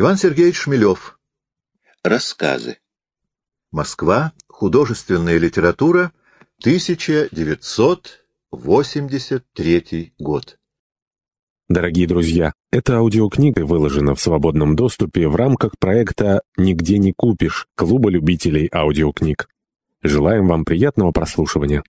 Иван Сергеевич Шмелев. Рассказы. Москва. Художественная литература. 1983 год. Дорогие друзья, эта аудиокнига выложена в свободном доступе в рамках проекта «Нигде не купишь» Клуба любителей аудиокниг. Желаем вам приятного прослушивания.